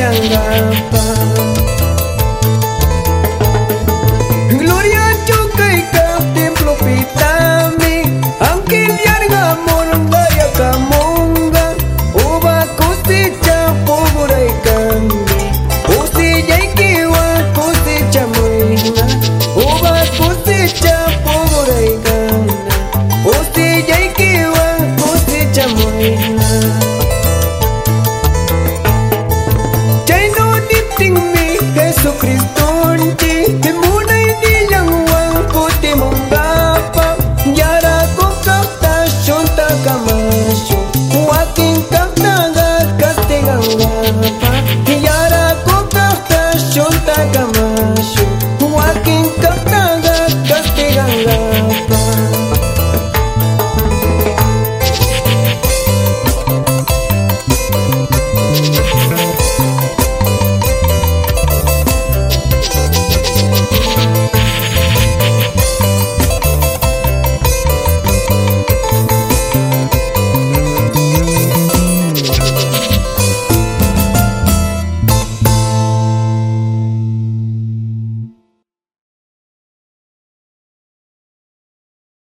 yangapa